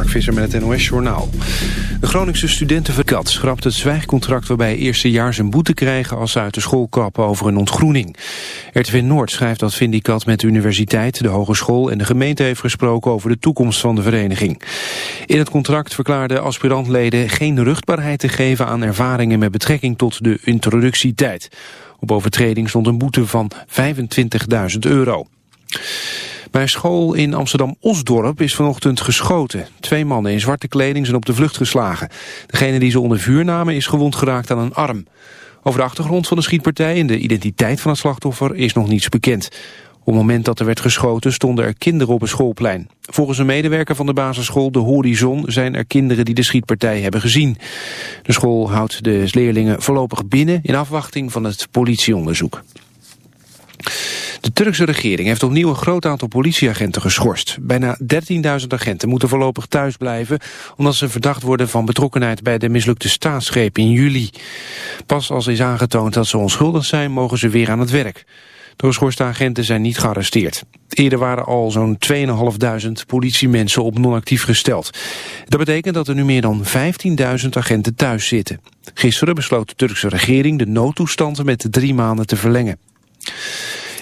Mark Visser met het NOS Journaal. De Groningse studentenverkat schrapt het zwijgcontract waarbij eerstejaars een boete krijgen als ze uit de school kappen over een ontgroening. RTV Noord schrijft dat Vindicat met de universiteit, de hogeschool en de gemeente heeft gesproken over de toekomst van de vereniging. In het contract verklaarden aspirantleden geen ruchtbaarheid te geven aan ervaringen met betrekking tot de introductietijd. Op overtreding stond een boete van 25.000 euro. Bij school in Amsterdam-Osdorp is vanochtend geschoten. Twee mannen in zwarte kleding zijn op de vlucht geslagen. Degene die ze onder vuur namen is gewond geraakt aan een arm. Over de achtergrond van de schietpartij en de identiteit van het slachtoffer is nog niets bekend. Op het moment dat er werd geschoten stonden er kinderen op een schoolplein. Volgens een medewerker van de basisschool De Horizon zijn er kinderen die de schietpartij hebben gezien. De school houdt de leerlingen voorlopig binnen in afwachting van het politieonderzoek. De Turkse regering heeft opnieuw een groot aantal politieagenten geschorst. Bijna 13.000 agenten moeten voorlopig thuis blijven... omdat ze verdacht worden van betrokkenheid bij de mislukte staatsgreep in juli. Pas als is aangetoond dat ze onschuldig zijn, mogen ze weer aan het werk. De geschorste agenten zijn niet gearresteerd. Eerder waren al zo'n 2.500 politiemensen op non-actief gesteld. Dat betekent dat er nu meer dan 15.000 agenten thuis zitten. Gisteren besloot de Turkse regering de noodtoestanden met drie maanden te verlengen.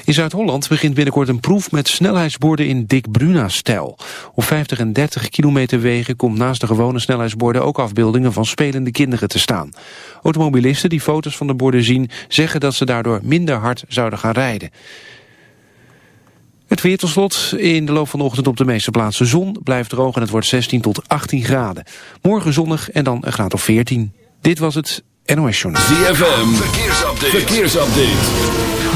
In Zuid-Holland begint binnenkort een proef met snelheidsborden in Dick Bruna-stijl. Op 50 en 30 kilometer wegen komt naast de gewone snelheidsborden ook afbeeldingen van spelende kinderen te staan. Automobilisten die foto's van de borden zien zeggen dat ze daardoor minder hard zouden gaan rijden. Het weer. In de loop van de ochtend op de meeste plaatsen zon. Blijft droog en het wordt 16 tot 18 graden. Morgen zonnig en dan een graad of 14. Dit was het NOS Journal. ZFM. Verkeersupdate. Verkeersupdate.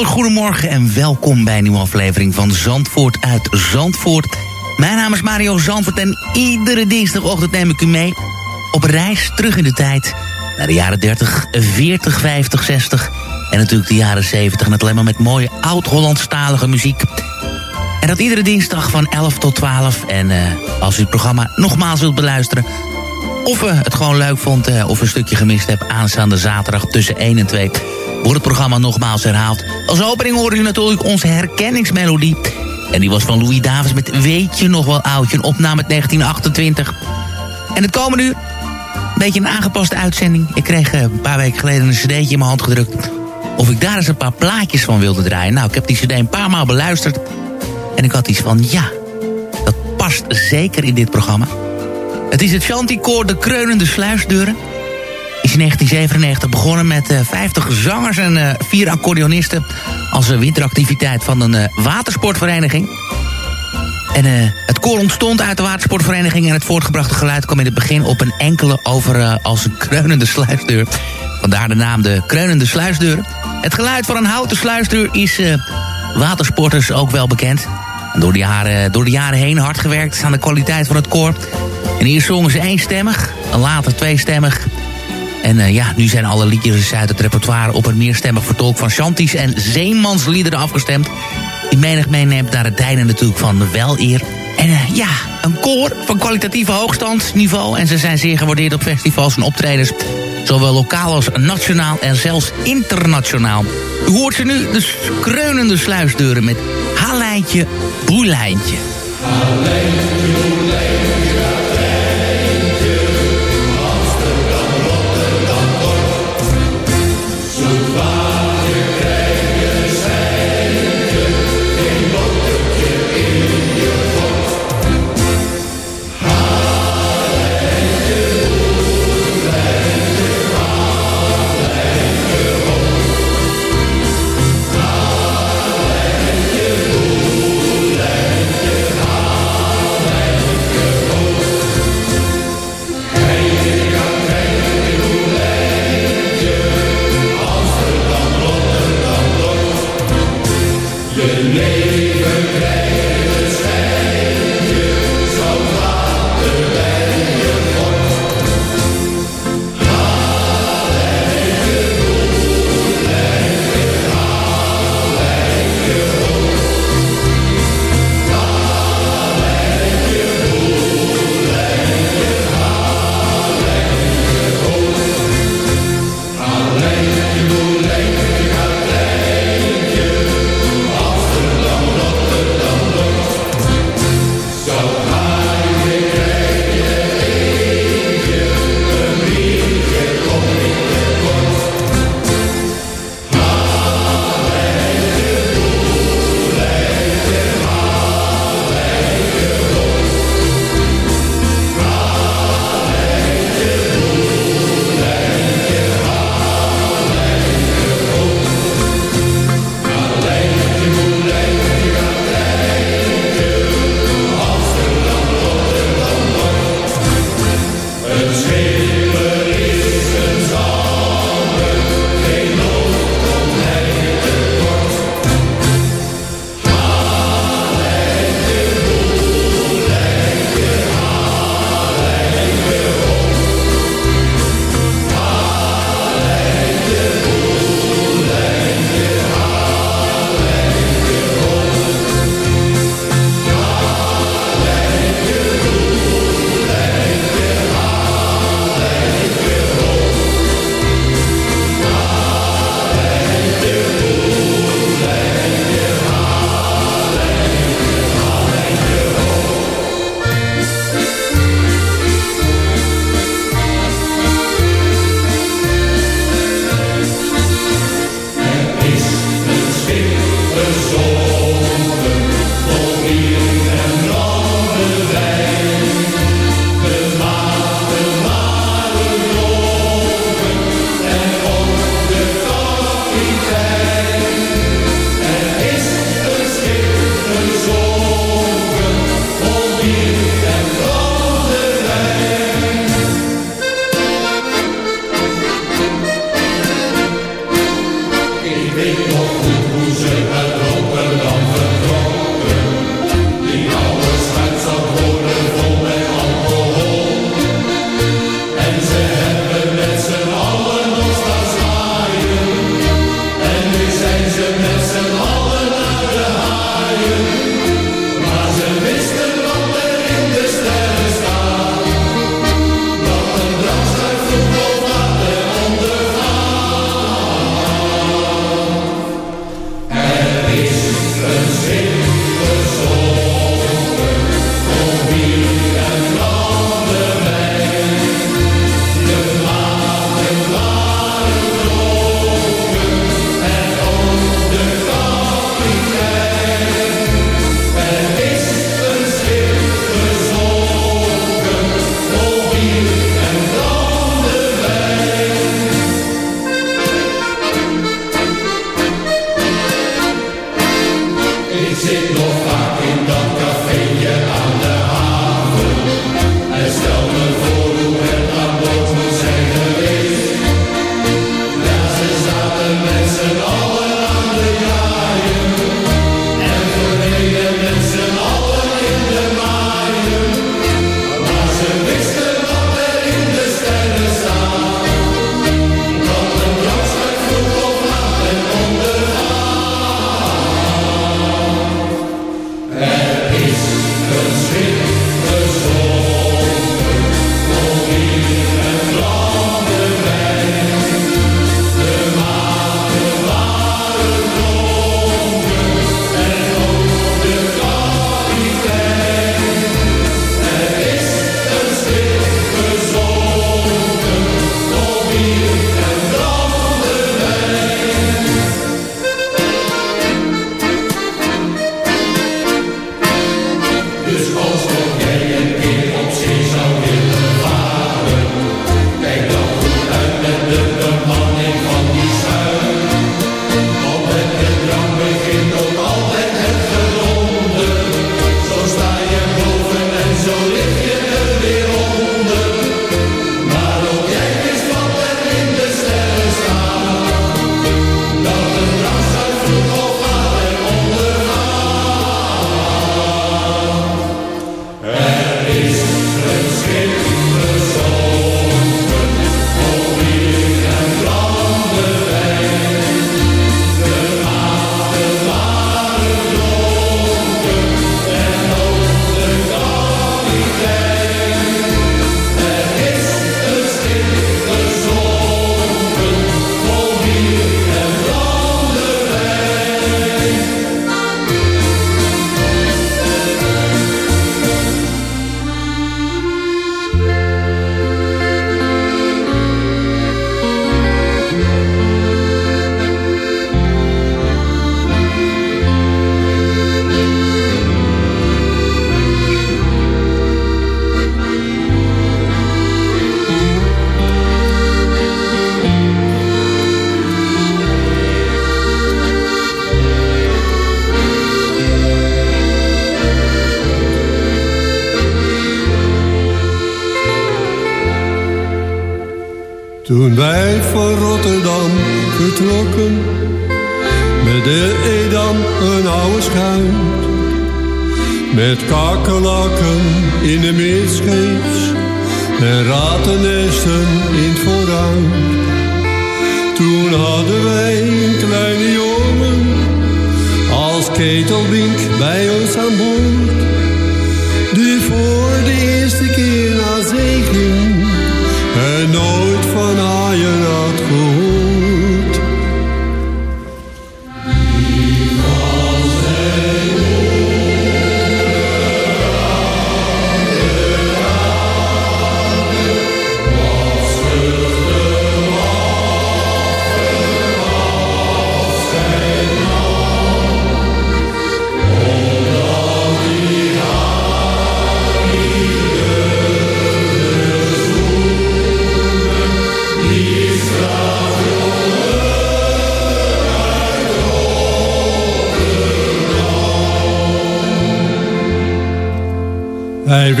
Goedemorgen en welkom bij een nieuwe aflevering van Zandvoort uit Zandvoort. Mijn naam is Mario Zandvoort en iedere dinsdagochtend neem ik u mee op reis terug in de tijd. Naar de jaren 30, 40, 50, 60 en natuurlijk de jaren 70. En het alleen maar met mooie oud-Hollandstalige muziek. En dat iedere dinsdag van 11 tot 12. En eh, als u het programma nogmaals wilt beluisteren... of u het gewoon leuk vond eh, of een stukje gemist hebt... aanstaande zaterdag tussen 1 en 2 wordt het programma nogmaals herhaald. Als opening hoorde u natuurlijk onze herkenningsmelodie. En die was van Louis Davis met Weet je nog wel oudje, een opname uit 1928. En het komende uur, een beetje een aangepaste uitzending. Ik kreeg eh, een paar weken geleden een cd'tje in mijn hand gedrukt... of ik daar eens een paar plaatjes van wilde draaien. Nou, ik heb die cd een paar maal beluisterd... en ik had iets van, ja, dat past zeker in dit programma. Het is het Chanticoor De Kreunende Sluisdeuren in 1997 begonnen met eh, 50 zangers en eh, vier accordeonisten... als uh, winteractiviteit van een eh, watersportvereniging. En eh, het koor ontstond uit de watersportvereniging... en het voortgebrachte geluid kwam in het begin op een enkele over eh, als een kreunende sluisdeur. Vandaar de naam de kreunende sluisdeur. Het geluid van een houten sluisdeur is eh, watersporters ook wel bekend. En door de, jaren, door de jaren heen hard gewerkt aan de kwaliteit van het koor. En eerst zongen ze eenstemmig, en later tweestemmig... En uh, ja, nu zijn alle liedjes uit het repertoire op een meerstemmig vertolk van Chanties en Zeemansliederen afgestemd. Die menig meeneemt naar het deinen natuurlijk van wel eer. En uh, ja, een koor van kwalitatieve hoogstandsniveau. En ze zijn zeer gewaardeerd op festivals en optredens. Zowel lokaal als nationaal en zelfs internationaal. U hoort ze nu, de kreunende sluisdeuren met Hallijntje, Boelijntje. Toen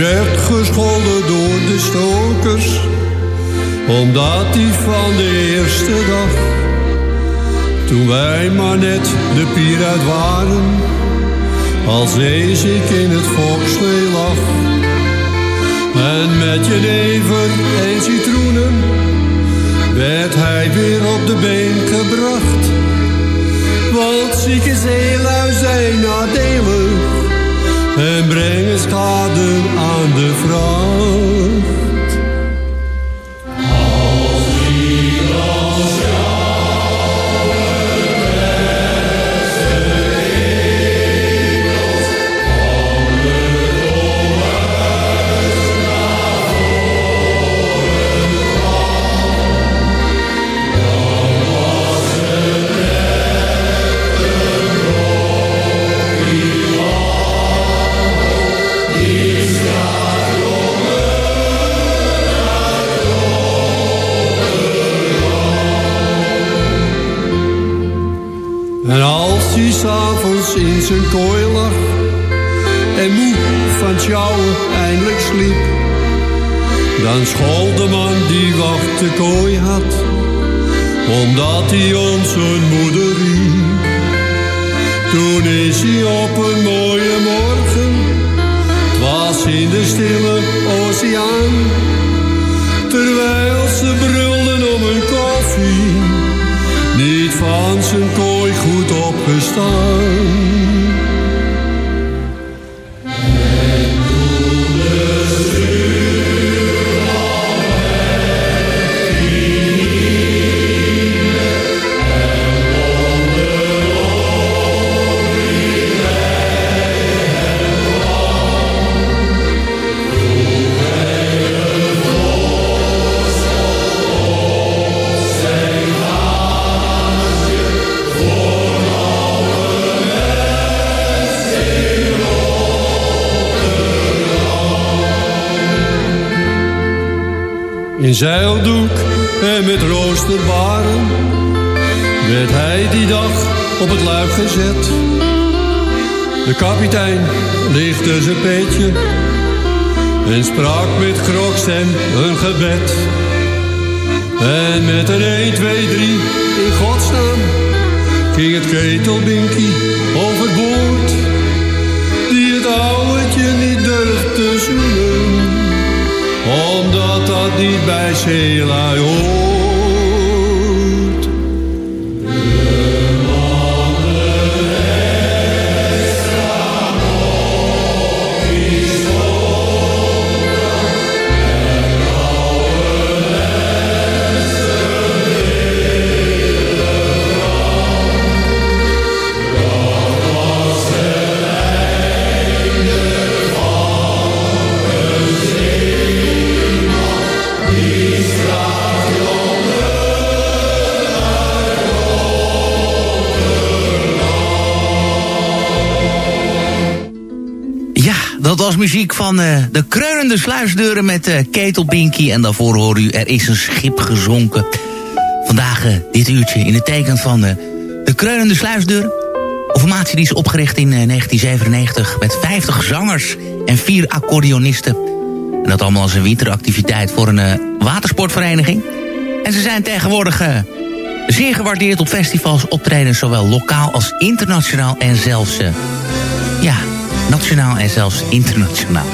werd gescholden door de stokers, omdat hij van de eerste dag, toen wij maar net de pier uit waren, als ik in het volkslee lag. En met jenever en citroenen werd hij weer op de been gebracht. Want zieke zeelui zijn nadelig en brengen schade aan de vracht. Zijn kooi lag en moe van sjouwen eindelijk sliep, dan school de man die wacht de kooi had, omdat hij om zijn moeder riep. Toen is hij op een mooie morgen, was in de stille oceaan, terwijl zeildoek en met roosterbaren werd hij die dag op het luik gezet. De kapitein lichtte zijn petje en sprak met krokstem een gebed. En met een 1, 2, 3 in godsnaam ging het ketelbinkie overboord. Die het ouwtje niet niet bij zeelui hoort. was muziek van eh, de kreunende sluisdeuren met eh, uh, Ketelbinky. En daarvoor hoor u Er is een schip gezonken. Vandaag eh, dit uurtje in het teken van de kreunende sluisdeuren. Een formatie die is opgericht in 1997 met 50 zangers en 4 accordeonisten. En dat allemaal als een winteractiviteit voor een watersportvereniging. En ze zijn tegenwoordig zeer gewaardeerd op festivals, optreden zowel lokaal als internationaal en zelfs nationaal en zelfs internationaal.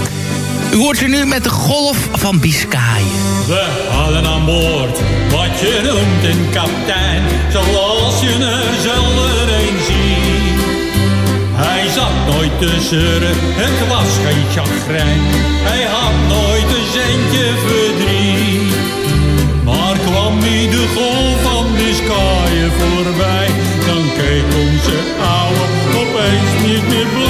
U hoort er nu met de golf van Biscay. We hadden aan boord wat je noemt een kapitein, zoals je er zelden een ziet. Hij zat nooit te zeuren, het was geen chagrijn, hij had nooit een centje verdriet. Maar kwam hij de golf van Biscay voorbij, dan keek onze oude opeens niet meer blij.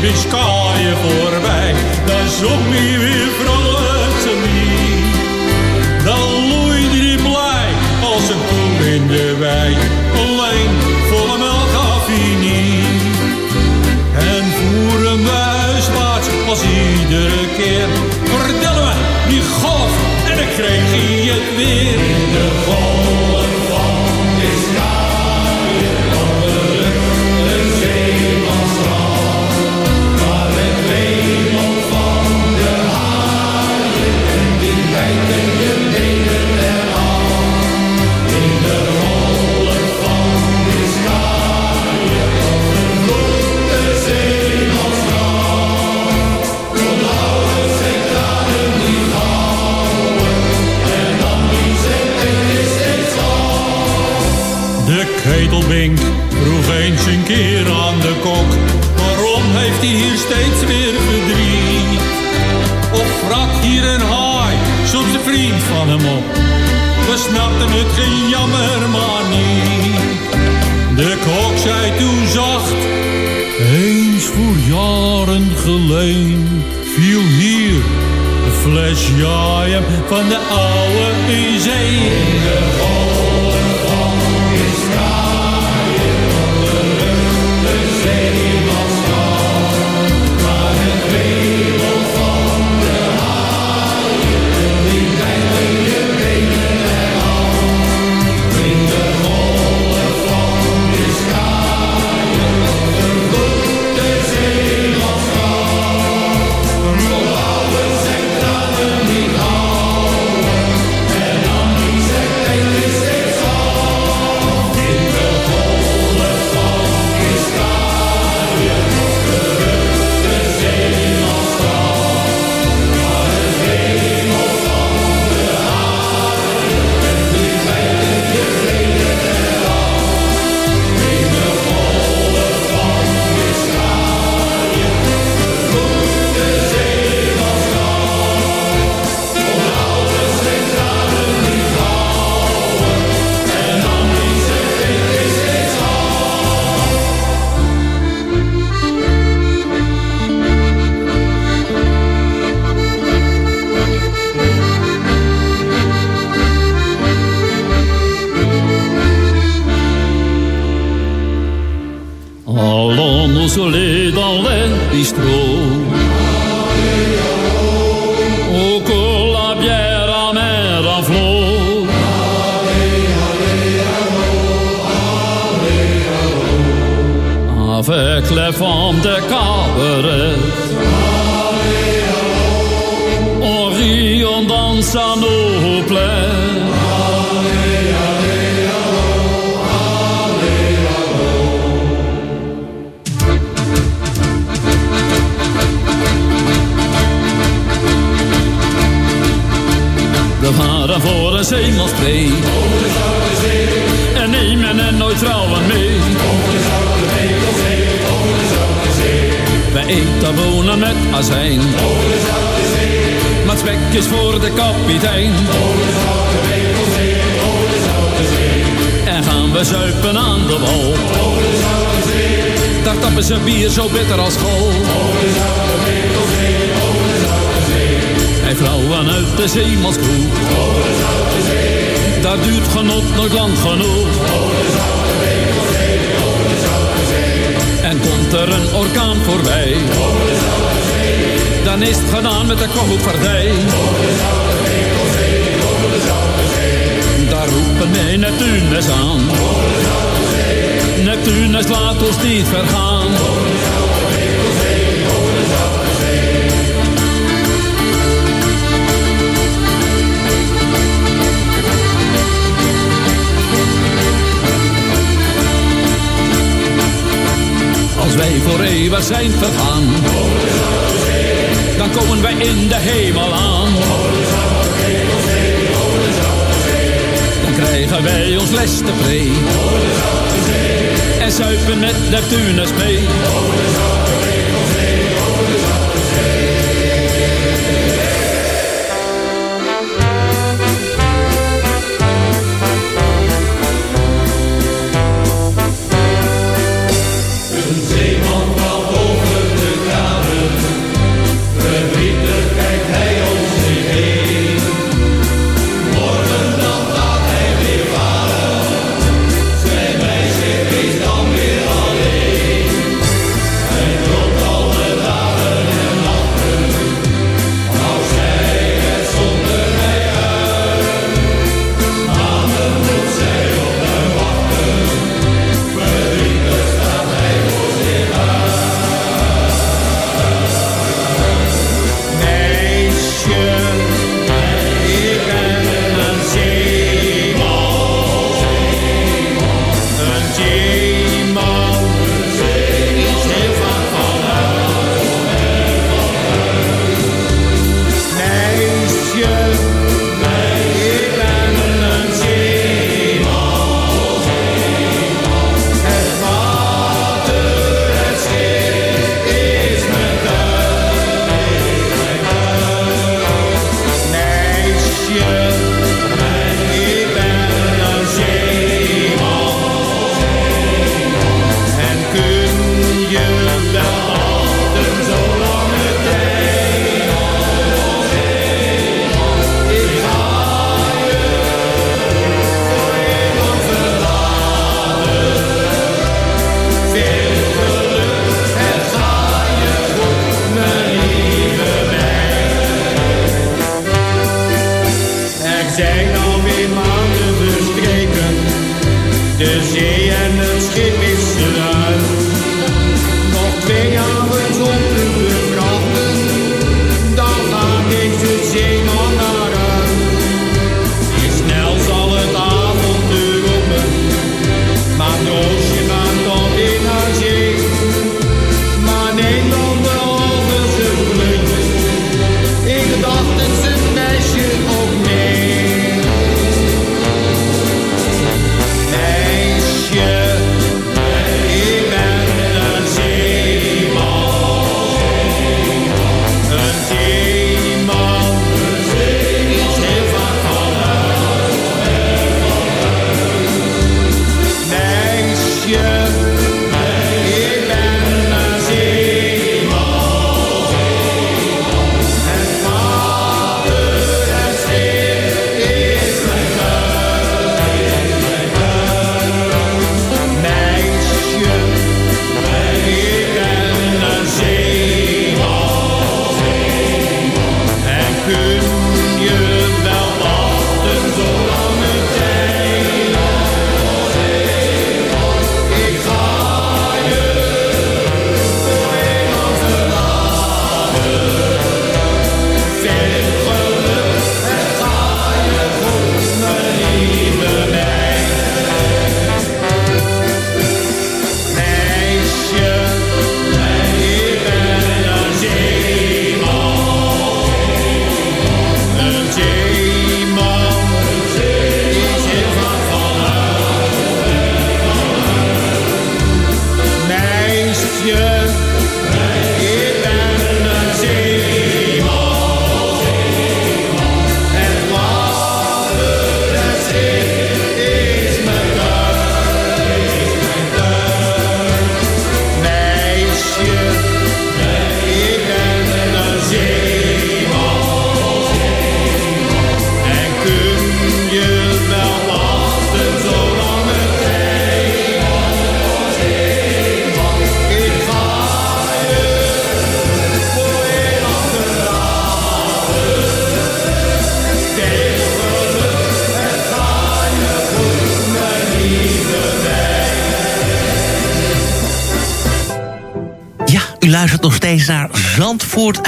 Biscayen voorbij, daar zong hij weer vrolijk te lied. Dan loeide die blij als een koe in de wei, alleen volle melk gaf. En voeren hem huiswaarts als iedere keer, vertellen we die golf en dan kreeg hij het weer in de golf. dan is het gedaan met de kogelpartij. Daar roepen mij Neptunus aan. Neptunus laat ons niet vergaan. Als wij voor eeuwig zijn vergaan dan komen wij in de hemel aan. Dan krijgen wij ons les te breed. En zuipen met Neptunus mee.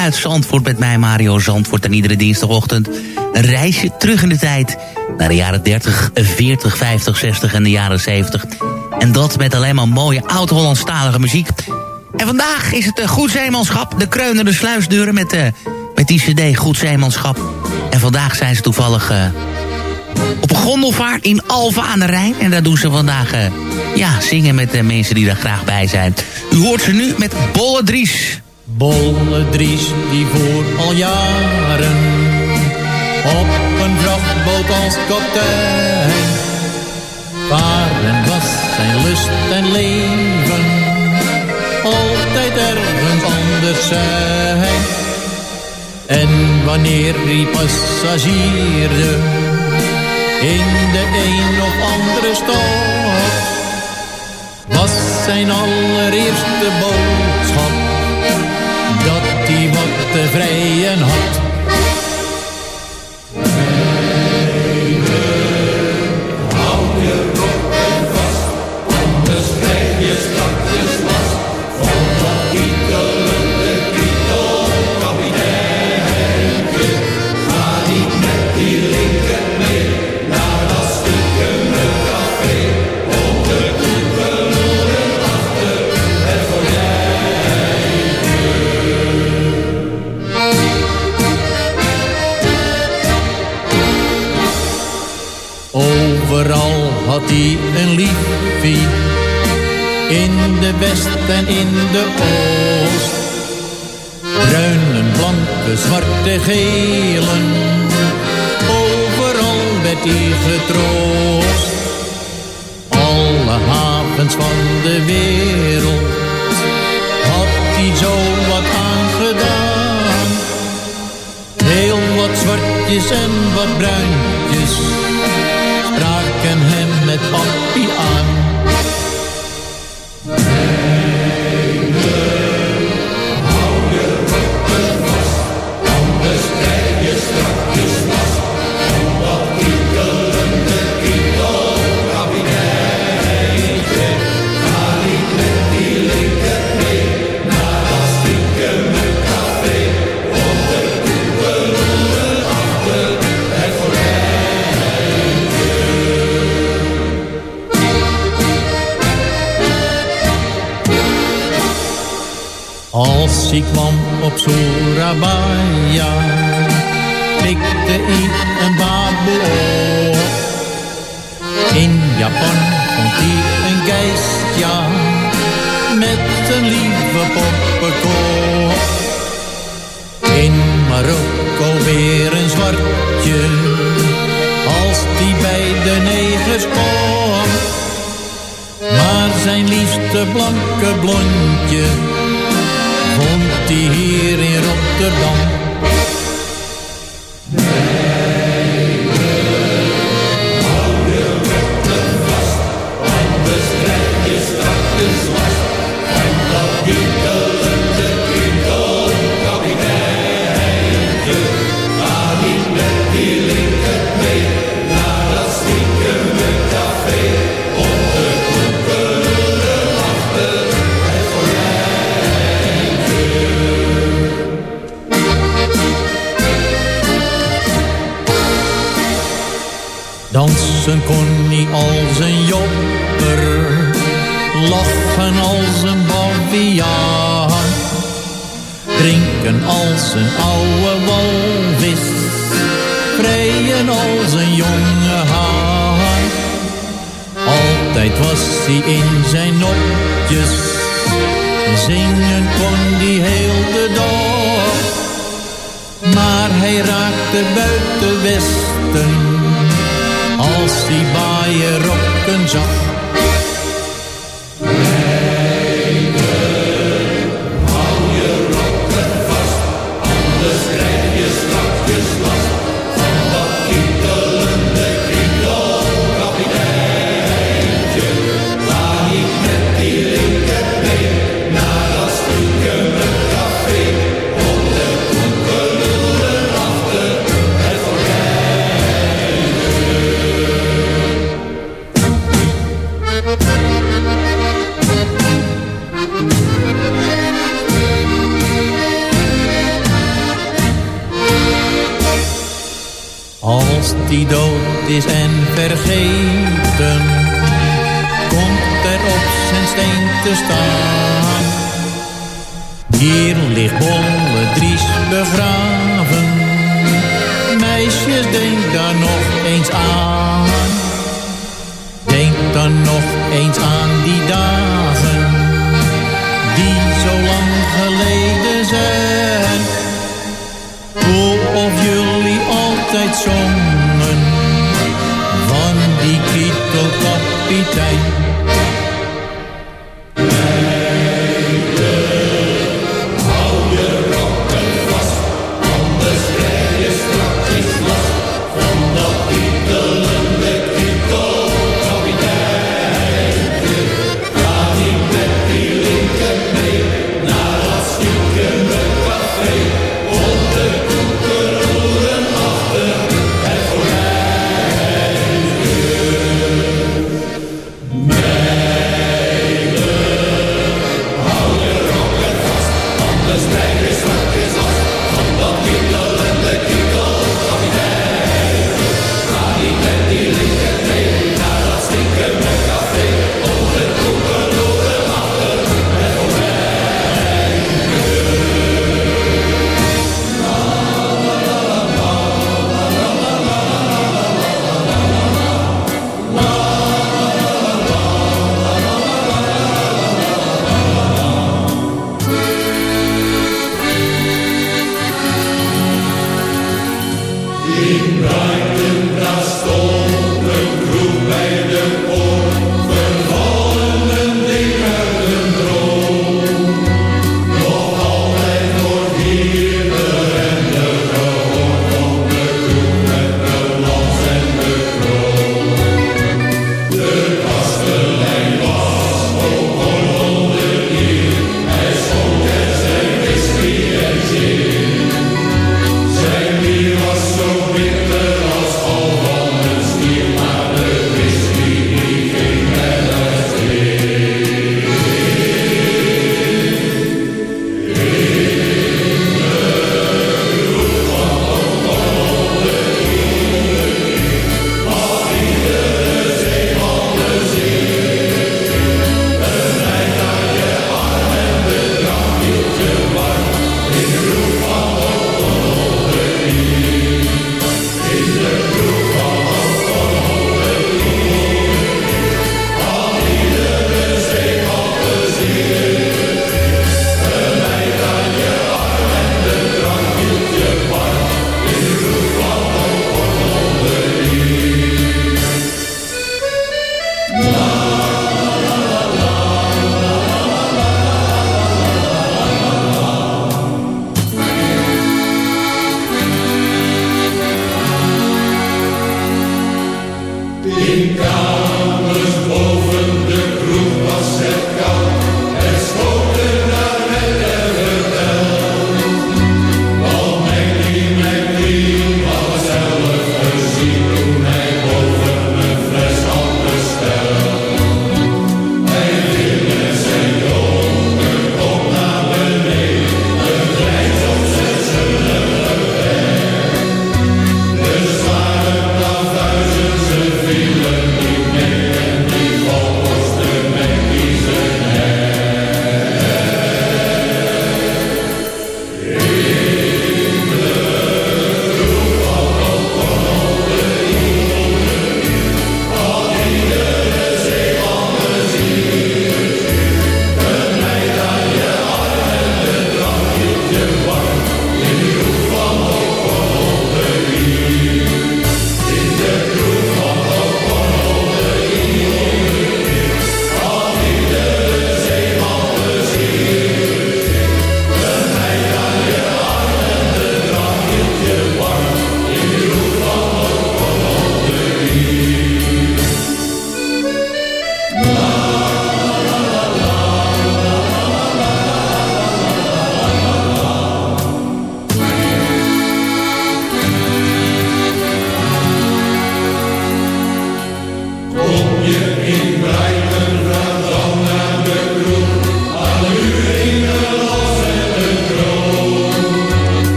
Uit Zandvoort met mij Mario Zandvoort. En iedere dinsdagochtend een reisje terug in de tijd. Naar de jaren 30, 40, 50, 60 en de jaren 70. En dat met alleen maar mooie oud-Hollandstalige muziek. En vandaag is het uh, Goed Zeemanschap. De kreunende sluisdeuren met, uh, met die cd Goed Zeemanschap. En vandaag zijn ze toevallig... Uh, op een gondelvaart in Alfa aan de Rijn. En daar doen ze vandaag ja, zingen met de mensen die daar graag bij zijn. U hoort ze nu met Bolle Dries. Bolle Dries die voor al jaren op een vrachtboot als kaptein. Varen was zijn lust en leven, altijd ergens anders zijn. En wanneer die passagierde in de een of andere stad, was zijn allereerste boodschap dat hij wat te vrijen had. In de west en in de oost. Bruinen, blanke, zwarte, gelen. Overal werd hij getroost. Alle havens van de wereld had hij zo wat aangedaan. Heel wat zwartjes en wat bruintjes spraken hem met papi Altijd was hij in zijn nopjes, zingen kon hij heel de dag. Maar hij raakte buiten Westen als die baaien rokken zag. Is en vergeten, komt er op zijn steen te staan. Hier ligt Bolle Dries begraven, meisjes denk daar nog eens aan. Denk dan nog eens aan die dagen, die zo lang geleden zijn. Hoe of jullie altijd zongen, die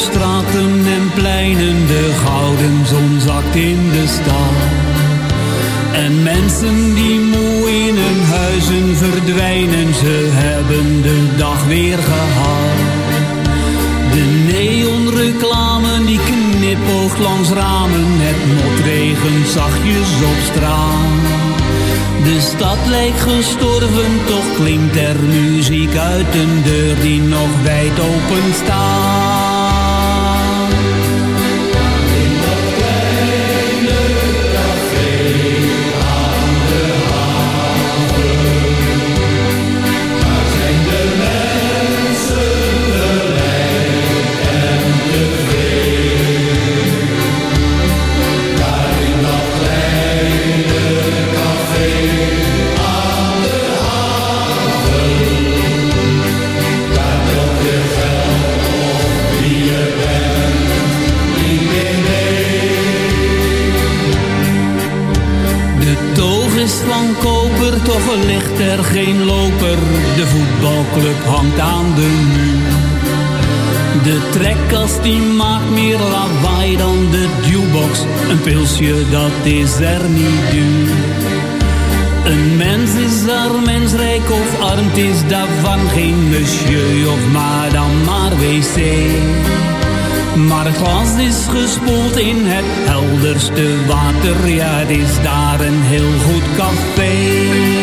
straten en pleinen, de gouden zon zakt in de stad. En mensen die moe in hun huizen verdwijnen, ze hebben de dag weer gehad. De neonreclame die knipoogt langs ramen, het motregent zachtjes op straat. De stad lijkt gestorven, toch klinkt er muziek uit een deur die nog wijd open staat. Een pilsje, dat is er niet duur. Een mens is arm, mens rijk of arm, het is daarvan geen monsieur of madame, maar wc. Maar het glas is gespoeld in het helderste water, ja, is daar een heel goed café.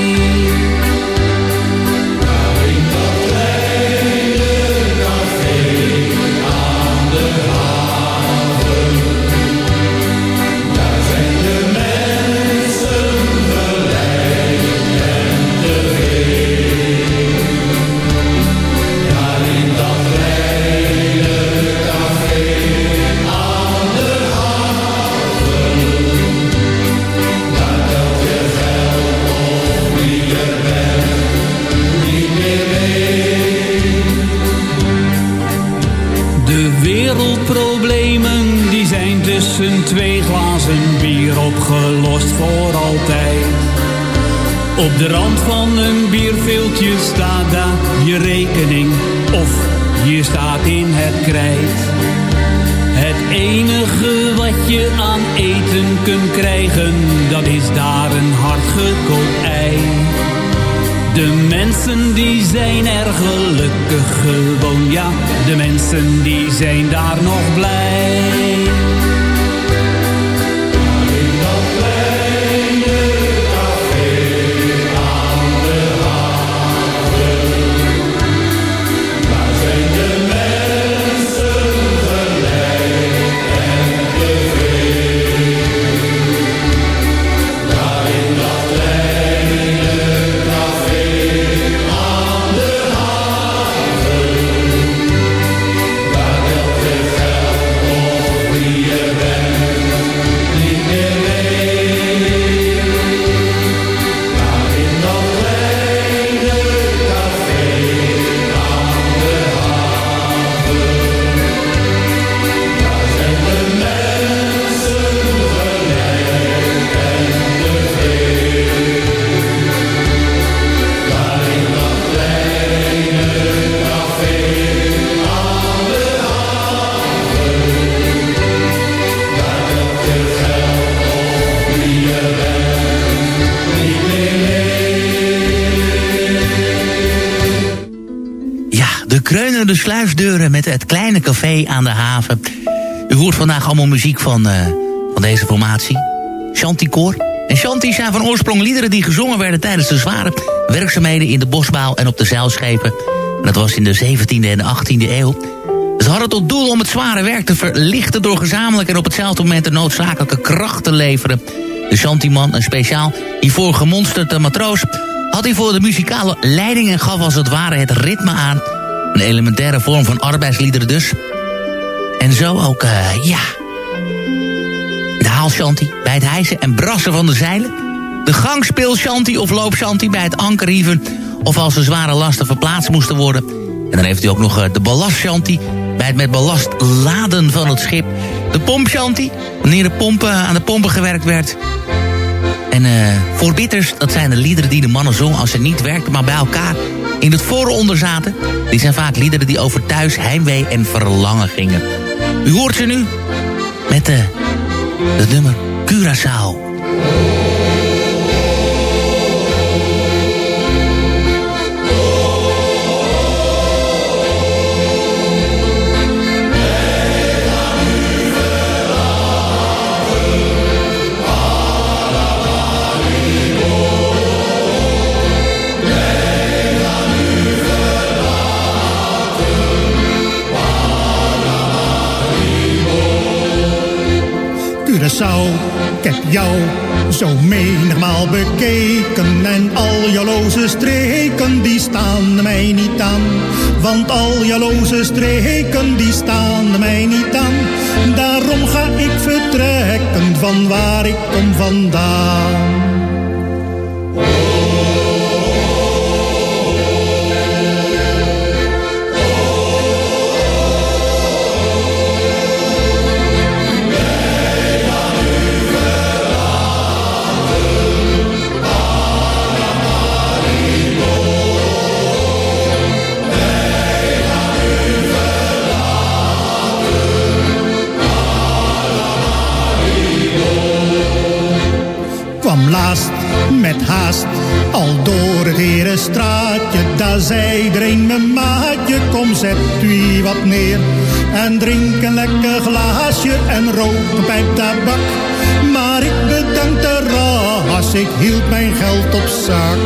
De rand van een bierveeltje staat daar je rekening of je staat in het krijt. Het enige wat je aan eten kunt krijgen, dat is daar een hardgekookt ei. De mensen die zijn er gelukkig gewoon, ja, de mensen die zijn daar nog blij. Kreunende sluisdeuren met het kleine café aan de haven. U hoort vandaag allemaal muziek van, uh, van deze formatie. Chanticoor. En Chanti zijn van oorsprong liederen die gezongen werden tijdens de zware werkzaamheden in de bosbouw en op de zeilschepen. En dat was in de 17e en 18e eeuw. Ze hadden tot doel om het zware werk te verlichten door gezamenlijk en op hetzelfde moment de noodzakelijke kracht te leveren. De Chantiman, een speciaal hiervoor gemonsterde matroos, had hij voor de muzikale leiding en gaf als het ware het ritme aan. Een elementaire vorm van arbeidsliederen dus. En zo ook, uh, ja... De haalshanty bij het hijsen en brassen van de zeilen. De gangspeelshanty of loopshanty bij het ankerhieven... of als de zware lasten verplaatst moesten worden. En dan heeft u ook nog uh, de ballastshanty bij het met ballast laden van het schip. De pompshanty, wanneer de pompen, aan de pompen gewerkt werd. En uh, voorbitters, dat zijn de liederen die de mannen zongen als ze niet werkten, maar bij elkaar in het vooronder zaten. Die zijn vaak liederen die over thuis, heimwee en verlangen gingen. U hoort ze nu met de, de nummer Curaçao. Ik heb jou zo menigmaal bekeken en al jaloze streken die staan mij niet aan. Want al jaloze streken die staan mij niet aan. Daarom ga ik vertrekken van waar ik kom vandaan. Al door het herenstraatje. Daar zei er een mijn maatje, kom zet u wat neer. En drink een lekker glaasje en rook pijp tabak. Maar ik bedankte ras, ik hield mijn geld op zak.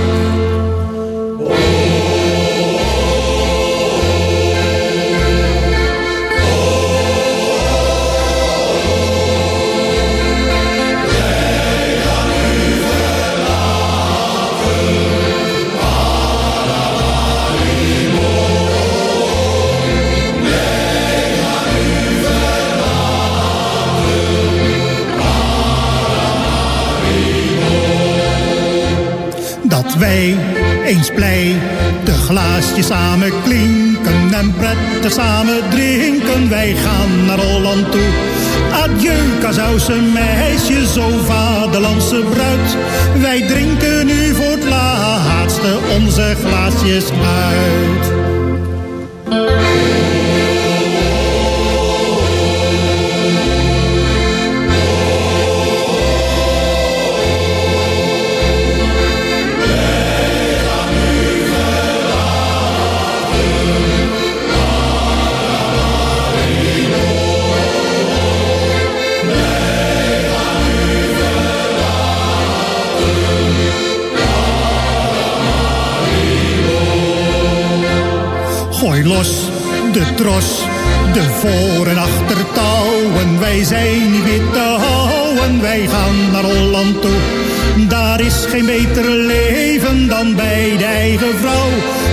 Wij eens blij de glaasjes samen klinken en prettig samen drinken. Wij gaan naar Holland toe. Adieu, Kazauwse meisje, zo vaderlandse bruid. Wij drinken nu voor het laatste onze glaasjes uit. De tros, de voor- en achtertouwen. Wij zijn niet weer te houden, wij gaan naar Holland toe. Daar is geen beter leven dan bij de eigen vrouw.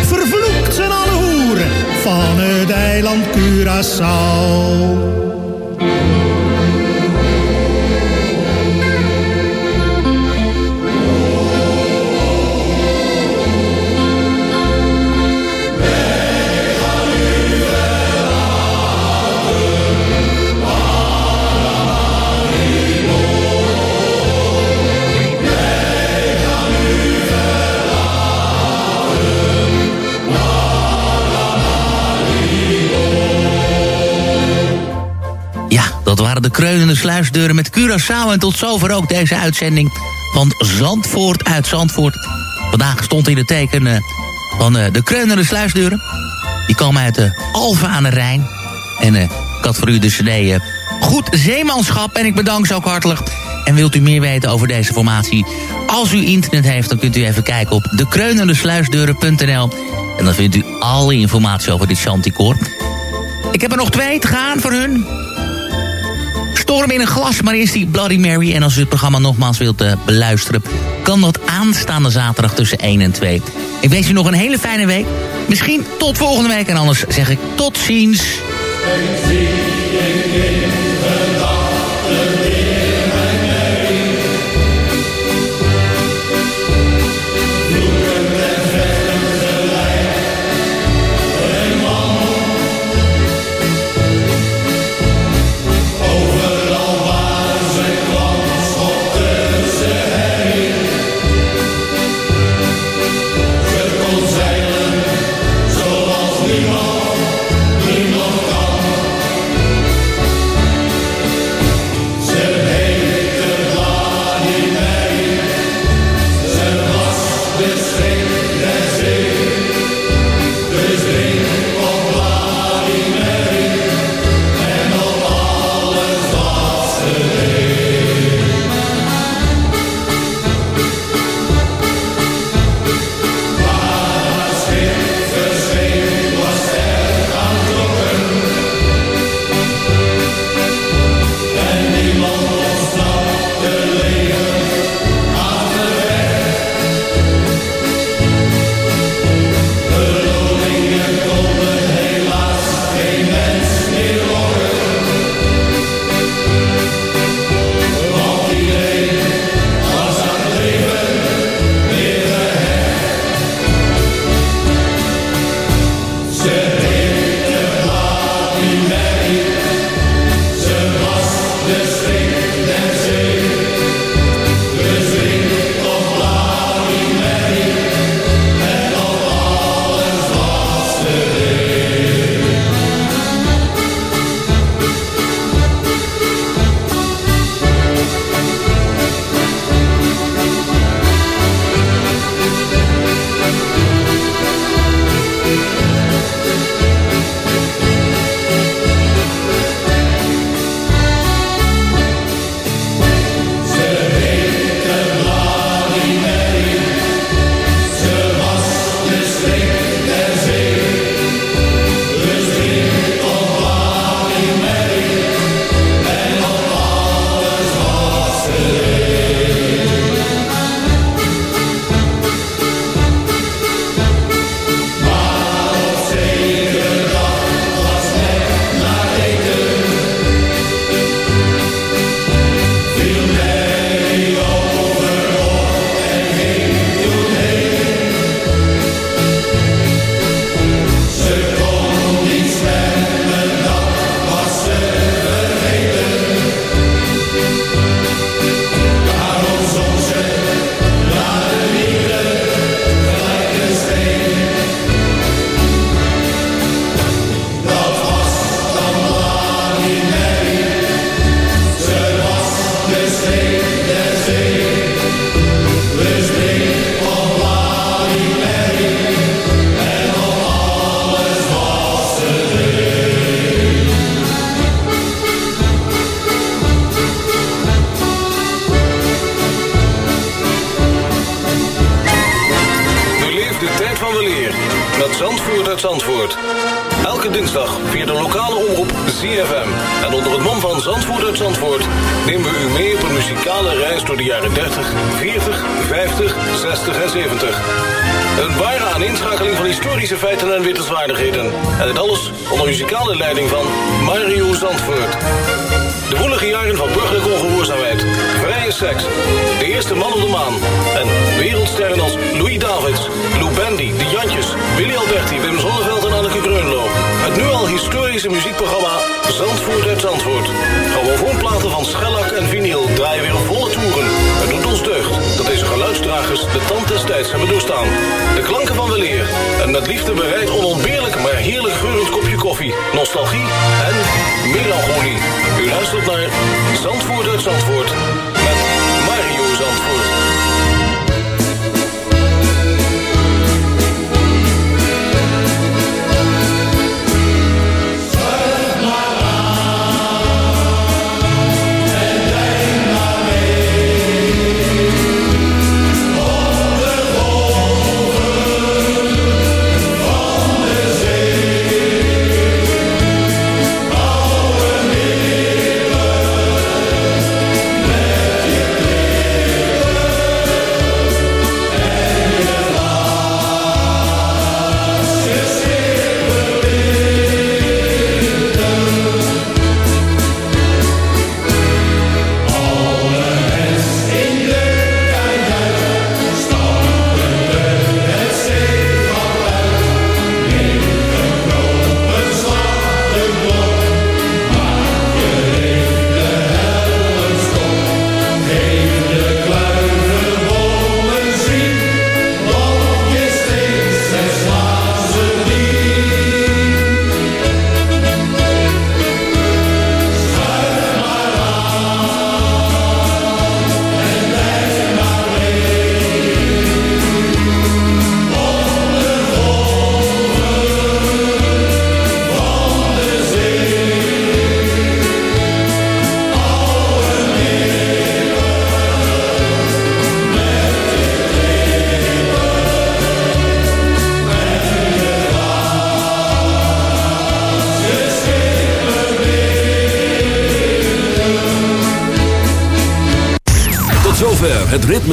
Vervloekt zijn alle hoeren van het eiland Curaçao. Kreunende sluisdeuren met Curaçao. En tot zover ook deze uitzending van Zandvoort uit Zandvoort. Vandaag stond in het teken uh, van uh, de kreunende sluisdeuren. Die komen uit de Alfa aan de Rijn. En eh, ik had voor u de cd eh, Goed Zeemanschap. En ik bedank ze ook hartelijk. En wilt u meer weten over deze formatie? Als u internet heeft, dan kunt u even kijken op dekreunendesluisdeuren.nl. En dan vindt u alle informatie over dit Chanticoor. Ik heb er nog twee te gaan voor hun. Storm in een glas, maar eerst die Bloody Mary. En als u het programma nogmaals wilt uh, beluisteren... kan dat aanstaande zaterdag tussen 1 en 2. Ik wens u nog een hele fijne week. Misschien tot volgende week. En anders zeg ik tot ziens.